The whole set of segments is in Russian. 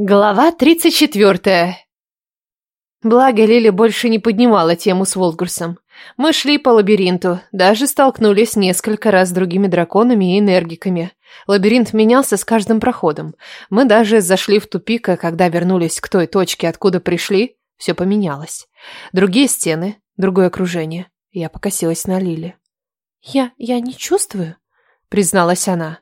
Глава 34. Благо Лили больше не поднимала тему с Волгурсом. Мы шли по лабиринту, даже столкнулись несколько раз с другими драконами и энергиками. Лабиринт менялся с каждым проходом. Мы даже зашли в тупик, а когда вернулись к той точке, откуда пришли, все поменялось. Другие стены, другое окружение. Я покосилась на Лили. «Я... я не чувствую», — призналась она.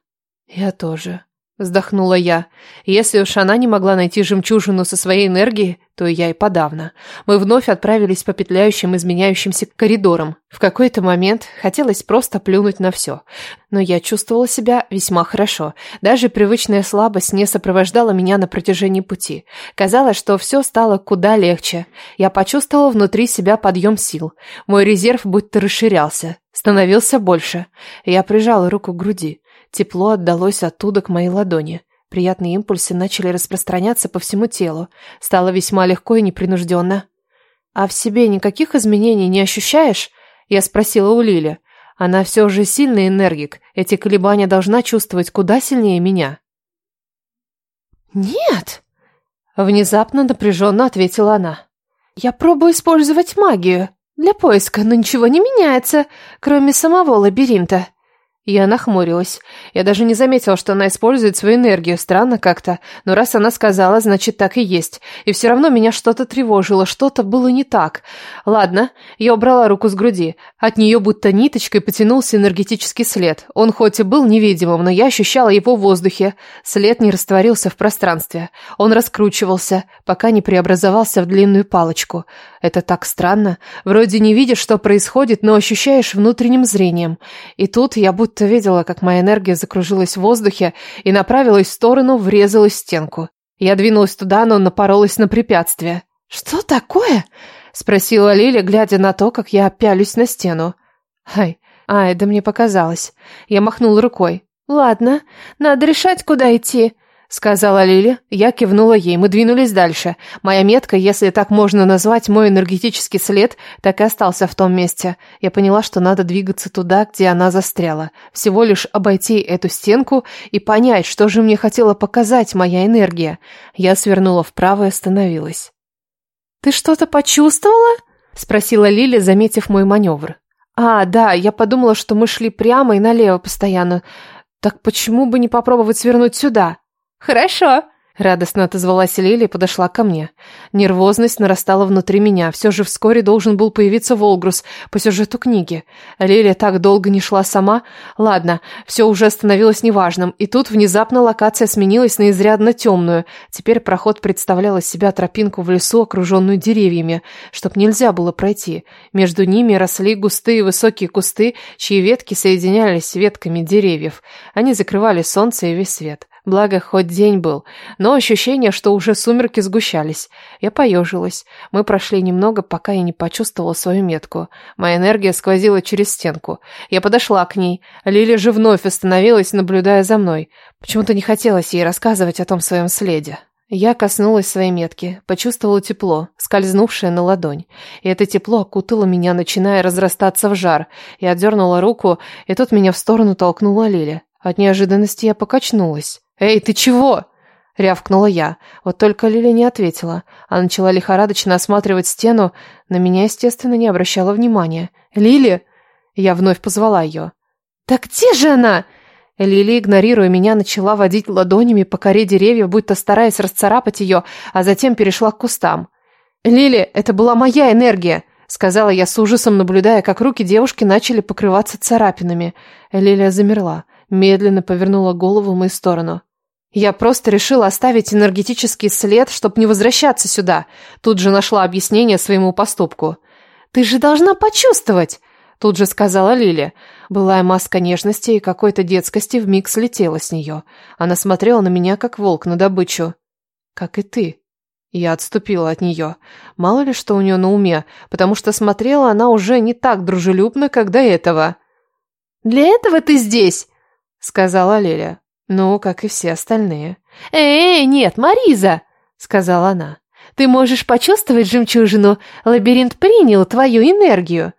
«Я тоже», Вздохнула я. Если уж она не могла найти жемчужину со своей энергией, то и я и подавно. Мы вновь отправились по петляющим, изменяющимся коридорам. В какой-то момент хотелось просто плюнуть на все. Но я чувствовала себя весьма хорошо. Даже привычная слабость не сопровождала меня на протяжении пути. Казалось, что все стало куда легче. Я почувствовала внутри себя подъем сил. Мой резерв будто расширялся, становился больше. Я прижала руку к груди. Тепло отдалось оттуда к моей ладони. Приятные импульсы начали распространяться по всему телу. Стало весьма легко и непринужденно. «А в себе никаких изменений не ощущаешь?» Я спросила у Лили. Она все же сильный энергик. Эти колебания должна чувствовать куда сильнее меня. «Нет!» Внезапно напряженно ответила она. «Я пробую использовать магию для поиска, но ничего не меняется, кроме самого лабиринта. Я нахмурилась. Я даже не заметила, что она использует свою энергию. Странно как-то. Но раз она сказала, значит, так и есть. И все равно меня что-то тревожило, что-то было не так. Ладно, я убрала руку с груди. От нее будто ниточкой потянулся энергетический след. Он хоть и был невидимым, но я ощущала его в воздухе. След не растворился в пространстве. Он раскручивался, пока не преобразовался в длинную палочку. Это так странно. Вроде не видишь, что происходит, но ощущаешь внутренним зрением. И тут я будто видела, как моя энергия закружилась в воздухе и направилась в сторону, врезалась в стенку. Я двинулась туда, но напоролась на препятствие. «Что такое?» — спросила Лиля, глядя на то, как я пялюсь на стену. «Ай, ай, да мне показалось». Я махнул рукой. «Ладно, надо решать, куда идти. — сказала Лили. Я кивнула ей. Мы двинулись дальше. Моя метка, если так можно назвать мой энергетический след, так и остался в том месте. Я поняла, что надо двигаться туда, где она застряла. Всего лишь обойти эту стенку и понять, что же мне хотела показать моя энергия. Я свернула вправо и остановилась. «Ты что-то почувствовала?» — спросила Лили, заметив мой маневр. «А, да, я подумала, что мы шли прямо и налево постоянно. Так почему бы не попробовать свернуть сюда?» «Хорошо», — радостно отозвалась Лили и подошла ко мне. Нервозность нарастала внутри меня. Все же вскоре должен был появиться Волгрус по сюжету книги. Лилия так долго не шла сама. Ладно, все уже становилось неважным. И тут внезапно локация сменилась на изрядно темную. Теперь проход представлял из себя тропинку в лесу, окруженную деревьями, чтоб нельзя было пройти. Между ними росли густые высокие кусты, чьи ветки соединялись с ветками деревьев. Они закрывали солнце и весь свет. Благо, хоть день был, но ощущение, что уже сумерки сгущались. Я поежилась. Мы прошли немного, пока я не почувствовала свою метку. Моя энергия сквозила через стенку. Я подошла к ней. Лили же вновь остановилась, наблюдая за мной. Почему-то не хотелось ей рассказывать о том своем следе. Я коснулась своей метки, почувствовала тепло, скользнувшее на ладонь. И это тепло окутало меня, начиная разрастаться в жар. Я отдернула руку, и тут меня в сторону толкнула Лили. От неожиданности я покачнулась. «Эй, ты чего?» — рявкнула я. Вот только Лили не ответила. Она начала лихорадочно осматривать стену. На меня, естественно, не обращала внимания. «Лили!» Я вновь позвала ее. «Так где же она?» Лили, игнорируя меня, начала водить ладонями по коре деревьев, будто стараясь расцарапать ее, а затем перешла к кустам. «Лили, это была моя энергия!» — сказала я с ужасом, наблюдая, как руки девушки начали покрываться царапинами. Лилия замерла, медленно повернула голову в мою сторону. Я просто решила оставить энергетический след, чтобы не возвращаться сюда. Тут же нашла объяснение своему поступку. «Ты же должна почувствовать!» Тут же сказала Лили. Былая маска нежности и какой-то детскости вмиг слетела с нее. Она смотрела на меня, как волк на добычу. «Как и ты». Я отступила от нее. Мало ли что у нее на уме, потому что смотрела она уже не так дружелюбно, как до этого. «Для этого ты здесь!» — сказала Лиля. Ну, как и все остальные. «Эй, нет, Мариза!» — сказала она. «Ты можешь почувствовать жемчужину. Лабиринт принял твою энергию».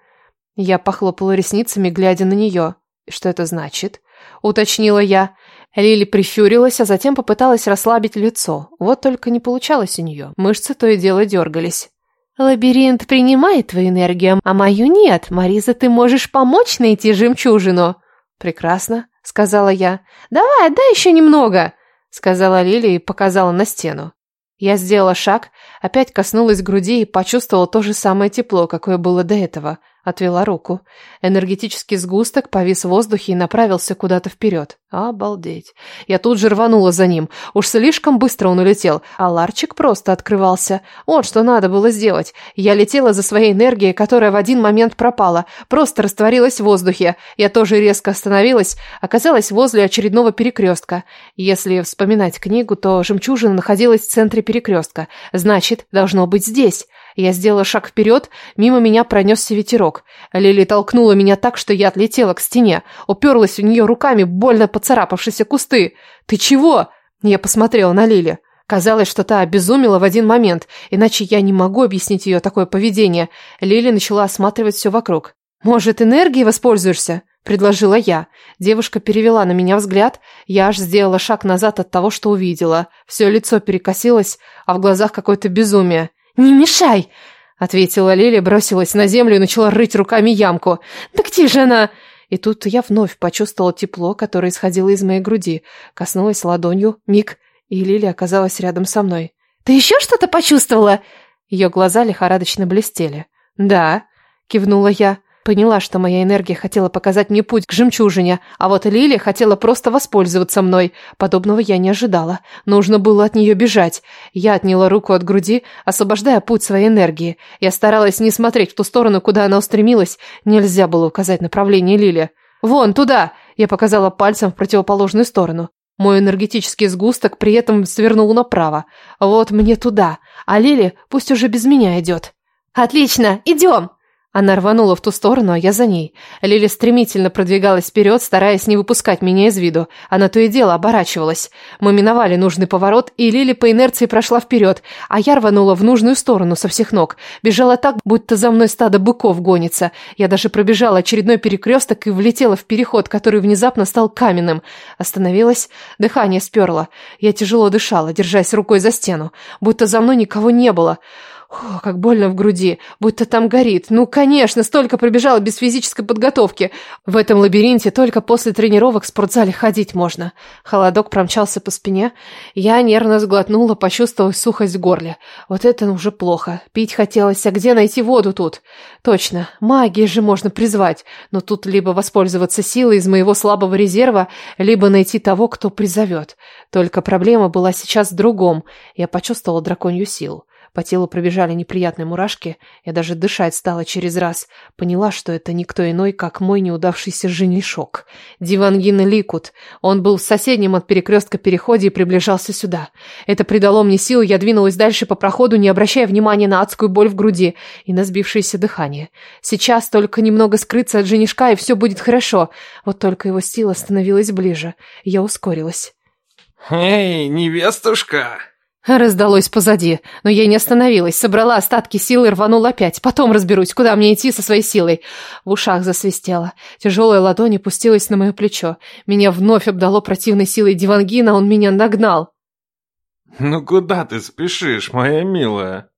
Я похлопала ресницами, глядя на нее. «Что это значит?» — уточнила я. Лили прищурилась, а затем попыталась расслабить лицо. Вот только не получалось у нее. Мышцы то и дело дергались. «Лабиринт принимает твою энергию, а мою нет. Мариза, ты можешь помочь найти жемчужину?» «Прекрасно», — сказала я. «Давай, отдай еще немного», — сказала Лили и показала на стену. Я сделала шаг, опять коснулась груди и почувствовала то же самое тепло, какое было до этого. Отвела руку. Энергетический сгусток повис в воздухе и направился куда-то вперед. Обалдеть. Я тут же рванула за ним. Уж слишком быстро он улетел, а ларчик просто открывался. Вот что надо было сделать. Я летела за своей энергией, которая в один момент пропала. Просто растворилась в воздухе. Я тоже резко остановилась, оказалась возле очередного перекрестка. Если вспоминать книгу, то жемчужина находилась в центре перекрестка. Значит, должно быть здесь. Я сделала шаг вперед, мимо меня пронесся ветерок. Лили толкнула меня так, что я отлетела к стене, уперлась в нее руками, больно поцарапавшиеся кусты. «Ты чего?» Я посмотрела на Лили. Казалось, что та обезумела в один момент, иначе я не могу объяснить ее такое поведение. Лили начала осматривать все вокруг. «Может, энергией воспользуешься?» – предложила я. Девушка перевела на меня взгляд. Я аж сделала шаг назад от того, что увидела. Все лицо перекосилось, а в глазах какое-то безумие. «Не мешай!» — ответила Лиля, бросилась на землю и начала рыть руками ямку. «Да где же она?» И тут я вновь почувствовала тепло, которое исходило из моей груди. Коснулась ладонью, миг, и Лиля оказалась рядом со мной. «Ты еще что-то почувствовала?» Ее глаза лихорадочно блестели. «Да», — кивнула я. Поняла, что моя энергия хотела показать мне путь к жемчужине, а вот Лилия хотела просто воспользоваться мной. Подобного я не ожидала. Нужно было от нее бежать. Я отняла руку от груди, освобождая путь своей энергии. Я старалась не смотреть в ту сторону, куда она устремилась. Нельзя было указать направление Лили. «Вон, туда!» Я показала пальцем в противоположную сторону. Мой энергетический сгусток при этом свернул направо. Вот мне туда, а Лили пусть уже без меня идет. «Отлично, идем!» Она рванула в ту сторону, а я за ней. Лили стремительно продвигалась вперед, стараясь не выпускать меня из виду. Она то и дело оборачивалась. Мы миновали нужный поворот, и Лили по инерции прошла вперед, а я рванула в нужную сторону со всех ног. Бежала так, будто за мной стадо быков гонится. Я даже пробежала очередной перекресток и влетела в переход, который внезапно стал каменным. Остановилась, дыхание сперло. Я тяжело дышала, держась рукой за стену, будто за мной никого не было. О, как больно в груди, будто там горит. Ну, конечно, столько пробежала без физической подготовки. В этом лабиринте только после тренировок в спортзале ходить можно. Холодок промчался по спине. Я нервно сглотнула, почувствовав сухость в горле. Вот это уже плохо. Пить хотелось, а где найти воду тут? Точно, магии же можно призвать. Но тут либо воспользоваться силой из моего слабого резерва, либо найти того, кто призовет. Только проблема была сейчас в другом. Я почувствовала драконью силу. По телу пробежали неприятные мурашки. Я даже дышать стала через раз. Поняла, что это никто иной, как мой неудавшийся женишок. Дивангин Ликут. Он был в соседнем от перекрестка переходе и приближался сюда. Это придало мне силы, я двинулась дальше по проходу, не обращая внимания на адскую боль в груди и на сбившееся дыхание. Сейчас только немного скрыться от женишка, и все будет хорошо. Вот только его сила становилась ближе. Я ускорилась. «Эй, невестушка!» Раздалось позади, но я не остановилась, собрала остатки силы и рванула опять. Потом разберусь, куда мне идти со своей силой. В ушах засвистело. Тяжелая ладонь опустилась на мое плечо. Меня вновь обдало противной силой дивангина, он меня нагнал. «Ну куда ты спешишь, моя милая?»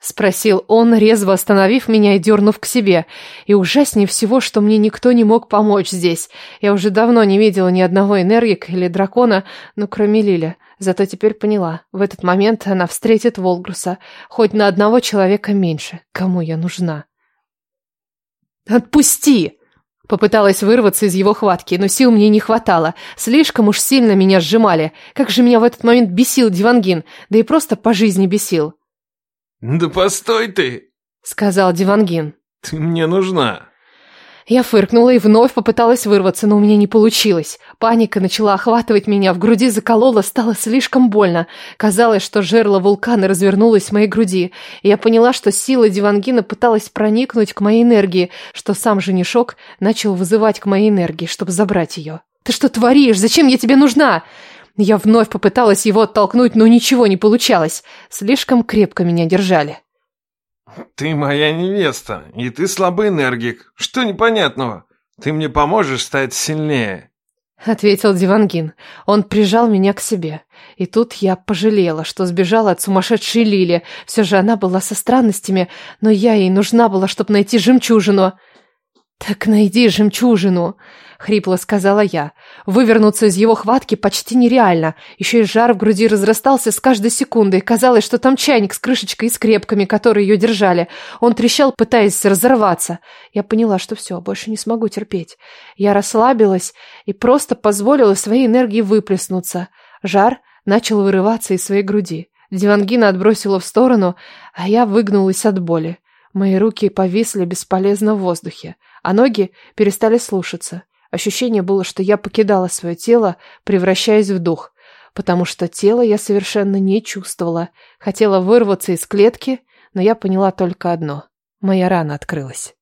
Спросил он, резво остановив меня и дернув к себе. И ужаснее всего, что мне никто не мог помочь здесь. Я уже давно не видела ни одного энергика или дракона, ну, кроме Лиля. Зато теперь поняла, в этот момент она встретит Волгруса, хоть на одного человека меньше. Кому я нужна? «Отпусти!» Попыталась вырваться из его хватки, но сил мне не хватало. Слишком уж сильно меня сжимали. Как же меня в этот момент бесил Дивангин, да и просто по жизни бесил. «Да постой ты!» — сказал Дивангин. «Ты мне нужна!» Я фыркнула и вновь попыталась вырваться, но у меня не получилось. Паника начала охватывать меня, в груди заколола, стало слишком больно. Казалось, что жерло вулкана развернулось в моей груди. Я поняла, что сила Дивангина пыталась проникнуть к моей энергии, что сам женишок начал вызывать к моей энергии, чтобы забрать ее. «Ты что творишь? Зачем я тебе нужна?» Я вновь попыталась его оттолкнуть, но ничего не получалось. Слишком крепко меня держали. «Ты моя невеста, и ты слабый энергик. Что непонятного? Ты мне поможешь стать сильнее». ответил Дивангин. Он прижал меня к себе. И тут я пожалела, что сбежала от сумасшедшей Лили. Все же она была со странностями, но я ей нужна была, чтобы найти жемчужину. «Так найди жемчужину!» — хрипло сказала я. Вывернуться из его хватки почти нереально. Еще и жар в груди разрастался с каждой секундой. Казалось, что там чайник с крышечкой и скрепками, которые ее держали. Он трещал, пытаясь разорваться. Я поняла, что все, больше не смогу терпеть. Я расслабилась и просто позволила своей энергии выплеснуться. Жар начал вырываться из своей груди. Дивангина отбросила в сторону, а я выгнулась от боли. Мои руки повисли бесполезно в воздухе, а ноги перестали слушаться. Ощущение было, что я покидала свое тело, превращаясь в дух, потому что тело я совершенно не чувствовала. Хотела вырваться из клетки, но я поняла только одно. Моя рана открылась.